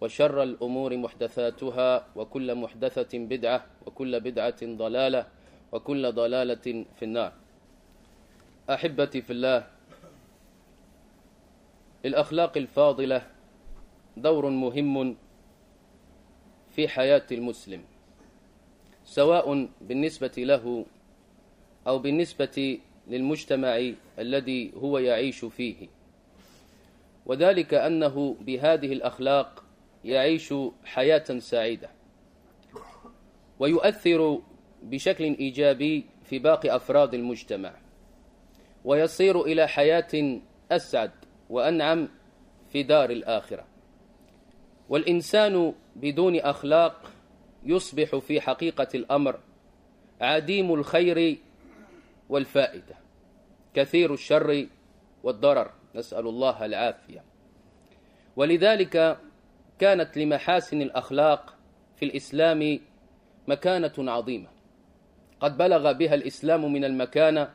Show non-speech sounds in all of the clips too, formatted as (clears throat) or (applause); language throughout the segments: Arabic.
وشر الأمور محدثاتها وكل محدثة بدعة وكل بدعة ضلالة وكل ضلالة في النار. أحبتي في الله الأخلاق الفاضلة دور مهم في حياة المسلم سواء بالنسبة له أو بالنسبة للمجتمع الذي هو يعيش فيه. وذلك أنه بهذه الأخلاق يعيش حياة سعيدة. ويؤثر بشكل إيجابي في باقي أفراد المجتمع. ويصير إلى حياة أسعد وأنعم في دار الآخرة. والإنسان بدون أخلاق يصبح في حقيقة الأمر عديم الخير والفائدة. كثير الشر والضرر. نسأل الله العافية. ولذلك كانت لمحاسن الأخلاق في الإسلام مكانة عظيمة. قد بلغ بها الإسلام من المكانة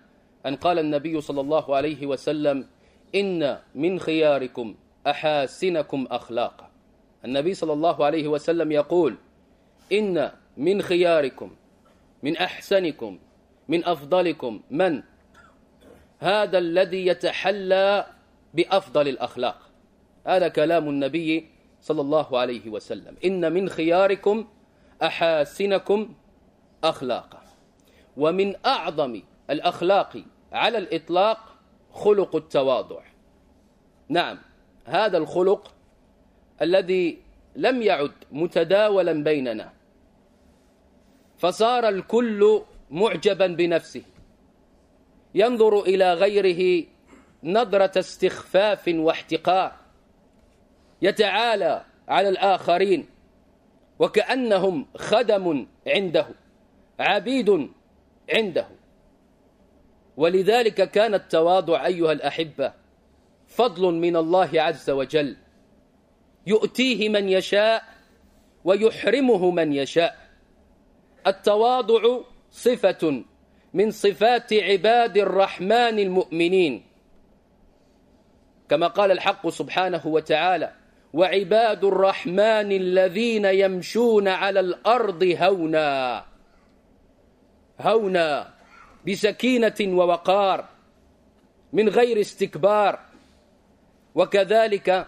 أن قال النبي صلى الله عليه وسلم إن من خياركم أحاسنكم أخلاقا. النبي صلى الله عليه وسلم يقول إن من خياركم من أحسنكم من أفضلكم من؟ هذا الذي يتحلى بأفضل الأخلاق. هذا كلام النبي صلى الله عليه وسلم. إن من خياركم أحاسنكم أخلاقا. ومن أعظم الأخلاق على الإطلاق خلق التواضع. نعم هذا الخلق الذي لم يعد متداولا بيننا. فصار الكل معجبا بنفسه. ينظر إلى غيره نظرة استخفاف واحتقار. يتعالى على الآخرين وكأنهم خدم عنده عبيد عنده. ولذلك كان التواضع أيها الأحبة فضل من الله عز وجل. يؤتيه من يشاء ويحرمه من يشاء. التواضع صفة من صفات عباد الرحمن المؤمنين. كما قال الحق سبحانه وتعالى وعباد الرحمن الذين يمشون على الأرض هونا. هونا بسكينة ووقار من غير استكبار. وكذلك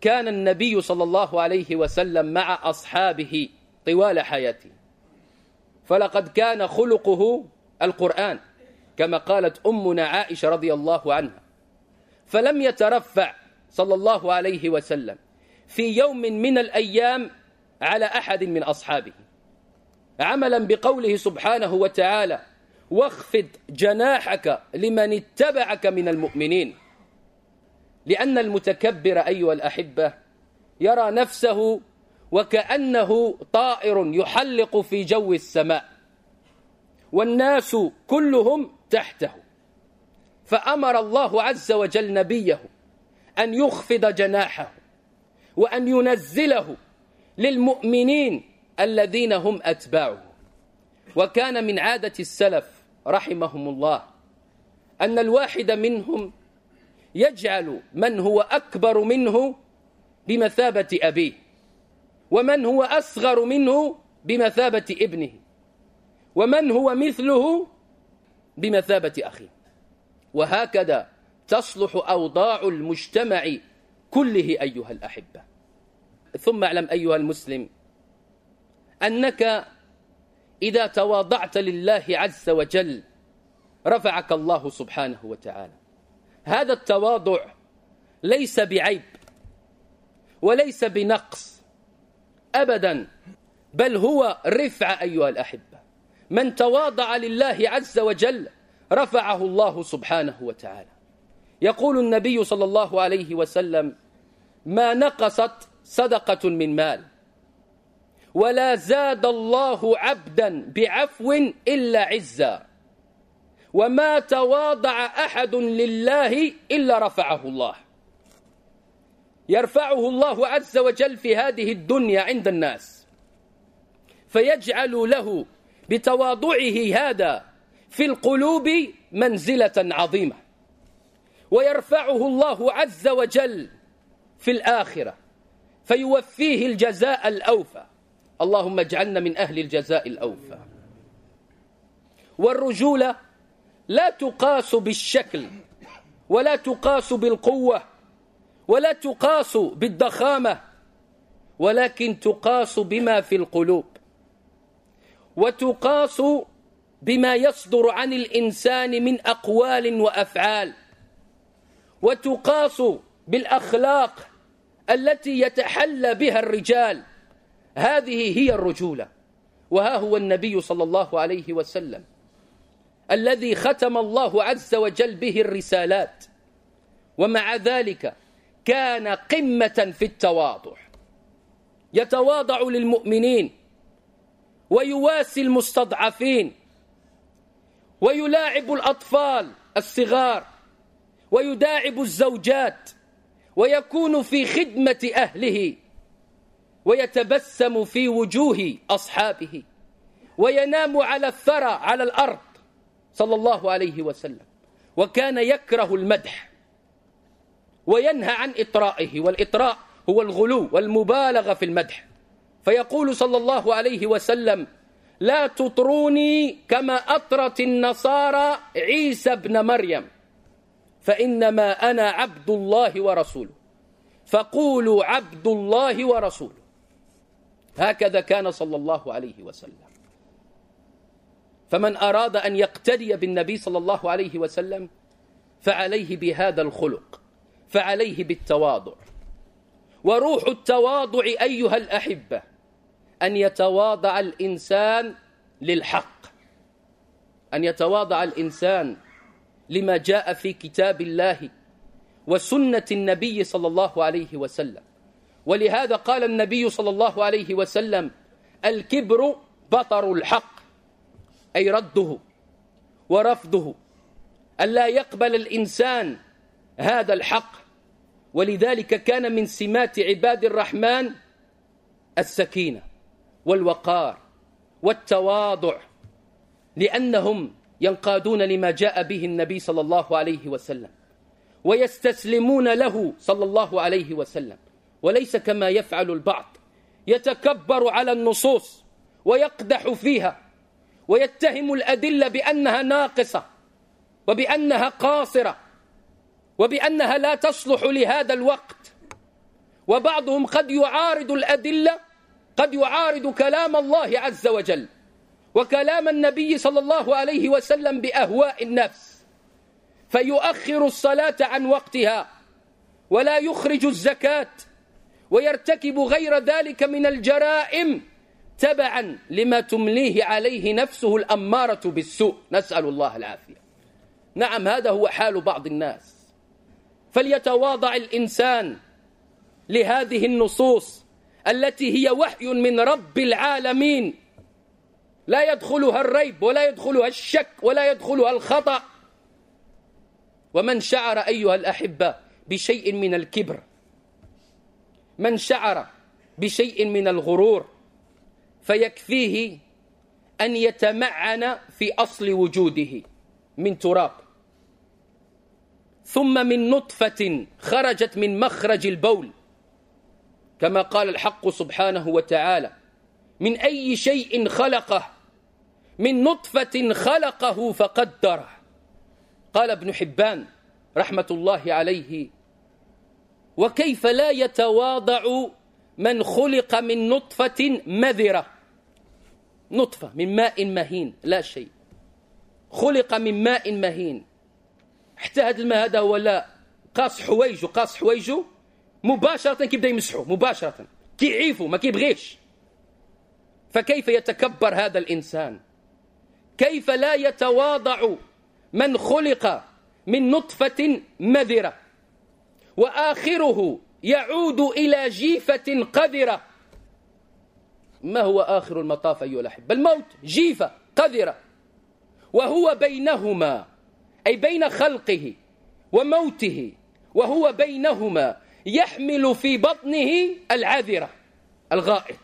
كان النبي صلى الله عليه وسلم مع أصحابه طوال حياته. فلقد كان خلقه القرآن كما قالت أمنا عائشة رضي الله عنها. فلم يترفع صلى الله عليه وسلم في يوم من الأيام على أحد من أصحابه عملا بقوله سبحانه وتعالى واخفض جناحك لمن اتبعك من المؤمنين. لأن المتكبر أيها الأحبة يرى نفسه وكأنه طائر يحلق في جو السماء والناس كلهم تحته فأمر الله عز وجل نبيه أن يخفض جناحه وأن ينزله للمؤمنين الذين هم أتباعه. وكان من عادة السلف رحمهم الله أن الواحد منهم يجعل من هو أكبر منه بمثابة أبيه ومن هو أصغر منه بمثابة ابنه ومن هو مثله بمثابة أخيه. وهكذا تصلح أوضاع المجتمع كله أيها الأحبة. ثم اعلم أيها المسلم أنك إذا تواضعت لله عز وجل رفعك الله سبحانه وتعالى. هذا التواضع ليس بعيب وليس بنقص أبدا بل هو رفع أيها الأحبة. من تواضع لله عز وجل رفعه الله سبحانه وتعالى. يقول النبي صلى الله عليه وسلم ما نقصت صدقة من مال ولا زاد الله عبدا بعفو إلا عزا وما تواضع أحد لله إلا رفعه الله. يرفعه الله عز وجل في هذه الدنيا عند الناس فيجعل له بتواضعه هذا في القلوب منزلة عظيمة. ويرفعه الله عز وجل في الآخرة فيوفيه الجزاء الأوفى. اللهم اجعلنا من أهل الجزاء الأوفى. والرجولة لا تقاس بالشكل ولا تقاس بالقوة ولا تقاس بالضخامة ولكن تقاس بما في القلوب. وتقاس بما يصدر عن الإنسان من أقوال وأفعال. وتقاس بالأخلاق التي يتحلى بها الرجال. هذه هي الرجولة. وها هو النبي صلى الله عليه وسلم الذي ختم الله عز وجل به الرسالات. ومع ذلك كان قمة في التواضع. يتواضع للمؤمنين ويواسي المستضعفين ويلاعب الأطفال الصغار. ويداعب الزوجات ويكون في خدمة أهله ويتبسم في وجوه أصحابه وينام على الثرى على الأرض صلى الله عليه وسلم وكان يكره المدح وينهى عن إطرائه والإطراء هو الغلو والمبالغة في المدح فيقول صلى الله عليه وسلم لا تطروني كما أطرت النصارى عيسى بن مريم فإنما أنا عبد الله ورسوله. فقولوا عبد الله ورسوله. هكذا كان صلى الله عليه وسلم. فمن أراد أن يقتدي بالنبي صلى الله عليه وسلم فعليه بهذا الخلق فعليه بالتواضع. وروح التواضع أيها الأحبة أن يتواضع الإنسان للحق. أن يتواضع الإنسان لما جاء في كتاب الله وسنة النبي صلى الله عليه وسلم. ولهذا قال النبي صلى الله عليه وسلم الكبر بطر الحق أي رده ورفضه ألا يقبل الإنسان هذا الحق. ولذلك كان من سمات عباد الرحمن السكينة والوقار والتواضع لأنهم ينقادون لما جاء به النبي صلى الله عليه وسلم ويستسلمون له صلى الله عليه وسلم. وليس كما يفعل البعض يتكبر على النصوص ويقدح فيها ويتهم الأدلة بأنها ناقصة وبأنها قاصرة وبأنها لا تصلح لهذا الوقت. وبعضهم قد يعارض الأدلة قد يعارض كلام الله عز وجل. وكلام النبي صلى الله عليه وسلم بأهواء النفس فيؤخر الصلاة عن وقتها ولا يخرج الزكاة ويرتكب غير ذلك من الجرائم تبعا لما تمليه عليه نفسه الأمارة بالسوء. نسأل الله العافية. نعم هذا هو حال بعض الناس. فليتواضع الإنسان لهذه النصوص التي هي وحي من رب العالمين. لا يدخلها الريب ولا يدخلها الشك ولا يدخلها الخطأ. ومن شعر أيها الأحبة بشيء من الكبر. من شعر بشيء من الغرور فيكفيه أن يتمعن في أصل وجوده من تراب. ثم من نطفة خرجت من مخرج البول. كما قال الحق سبحانه وتعالى من أي شيء خلقه من نطفة خلقه فقدره. قال ابن حبان رحمة الله عليه وكيف لا يتواضع من خلق من نطفة مذرة؟ نطفة من ماء مهين لا شيء. خلق من ماء مهين. هذا الماء هذا هو لا قاص حويجه قاص حويجه مباشرة كيبدا يمسحه؟ مباشرة. كيعيفه ما كيبغيش. فكيف يتكبر هذا الإنسان؟ كيف لا يتواضع من خلق من نطفة مذرة؟ وآخره يعود إلى جيفة قذرة. ما هو آخر المطاف أيها الأحبة؟ الموت جيفة قذرة. وهو بينهما أي بين خلقه وموته وهو بينهما يحمل في بطنه العذرة الغائط.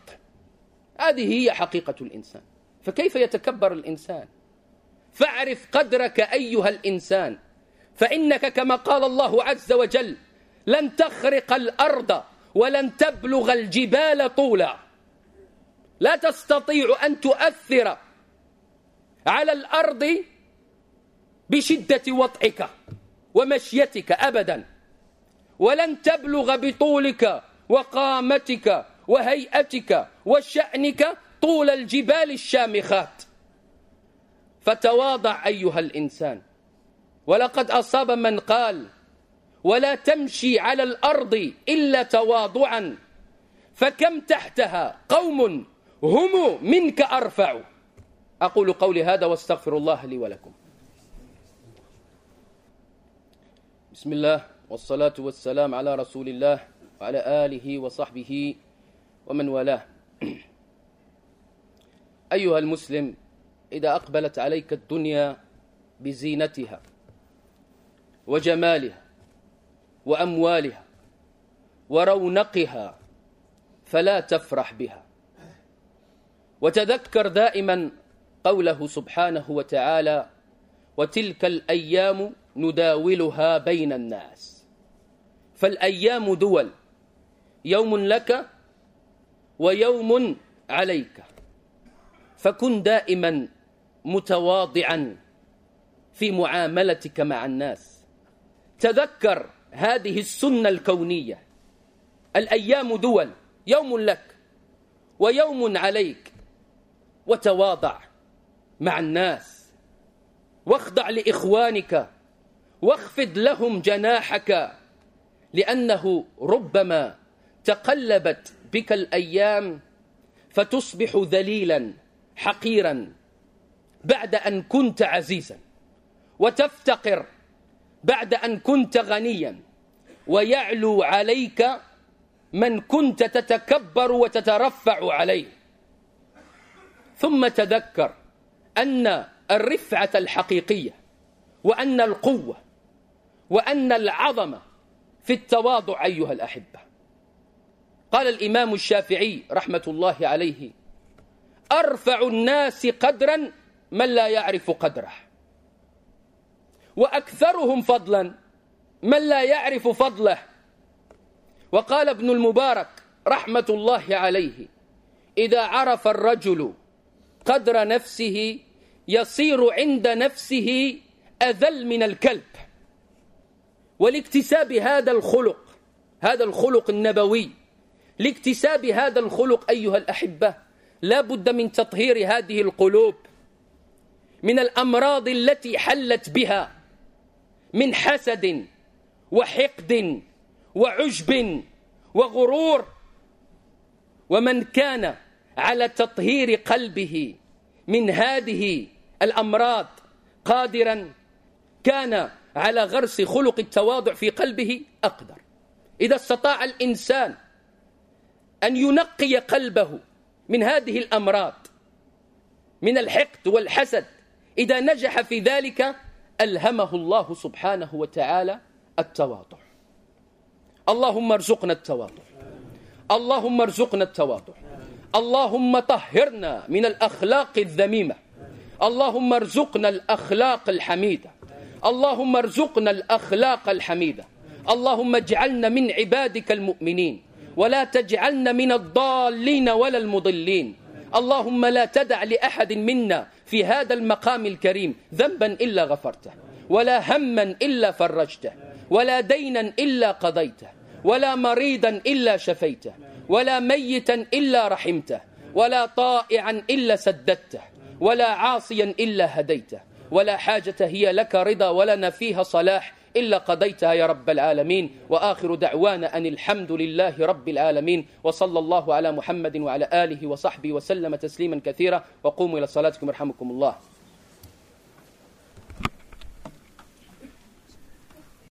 هذه هي حقيقة الإنسان. فكيف يتكبر الإنسان؟ فاعرف قدرك أيها الإنسان فإنك كما قال الله عز وجل لن تخرق الأرض ولن تبلغ الجبال طولا. لا تستطيع أن تؤثر على الأرض بشدة وطئك ومشيتك أبدا ولن تبلغ بطولك وقامتك وهيئتك وشأنك طول الجبال الشامخات. فتواضع أيها الإنسان. ولقد أصاب من قال ولا تمشي على الأرض إلا تواضعا فكم تحتها قوم هم منك أرفع. أقول قولي هذا واستغفر الله لي ولكم. بسم الله والصلاة والسلام على رسول الله وعلى آله وصحبه ومن والاه. (clears throat) أيها المسلم إذا أقبلت عليك الدنيا بزينتها وجمالها وأموالها ورونقها فلا تفرح بها. وتذكر دائما قوله سبحانه وتعالى وتلك الأيام نداولها بين الناس فالأيام دول يوم لك ويوم عليك. فكن دائما متواضعا في معاملتك مع الناس. تذكر هذه السنة الكونية. الأيام دول يوم لك ويوم عليك وتواضع مع الناس. واخضع لإخوانك واخفض لهم جناحك لأنه ربما تقلبت بك الأيام فتصبح ذليلا. حقيرا بعد أن كنت عزيزا وتفتقر بعد أن كنت غنيا ويعلو عليك من كنت تتكبر وتترفع عليه. ثم تذكر أن الرفعة الحقيقية وأن القوة وأن العظمة في التواضع أيها الأحبة. قال الإمام الشافعي رحمة الله عليه أرفع الناس قدرا من لا يعرف قدره. وأكثرهم فضلا من لا يعرف فضله. وقال ابن المبارك رحمة الله عليه إذا عرف الرجل قدر نفسه يصير عند نفسه أذل من الكلب. ولاكتساب هذا الخلق هذا الخلق النبوي لاكتساب هذا الخلق أيها الأحبة لا بد من تطهير هذه القلوب من الأمراض التي حلت بها من حسد وحقد وعجب وغرور. ومن كان على تطهير قلبه من هذه الأمراض قادرا كان على غرس خلق التواضع في قلبه أقدر. إذا استطاع الإنسان أن ينقي قلبه من هذه الأمراض من الحقد والحسد. إذا نجح في ذلك ألهمه الله سبحانه وتعالى التواضع. اللهم ارزقنا التواضع. اللهم ارزقنا التواضع. اللهم طهرنا من الأخلاق الذميمة. اللهم ارزقنا الأخلاق الحميدة. اللهم ارزقنا الأخلاق الحميدة. اللهم اجعلنا من عبادك المؤمنين. ولا تجعلنا من الضالين ولا المضلين. اللهم لا تدع لأحد منا في هذا المقام الكريم ذنبا إلا غفرته ولا هما إلا فرجته ولا دينا إلا قضيته ولا مريضا إلا شفيته ولا ميتا إلا رحمته ولا طائعا إلا سددته ولا عاصيا إلا هديته. ولا حاجة هي لك رضا ولنا فيها صلاح إلا قضيتها يا رب العالمين وآخر دعوانا أن الحمد لله رب العالمين وصلى الله على محمد وعلى آله وصحبه وسلم تسليما كثيرا وقوموا إلى صلاتكم يرحمكم الله.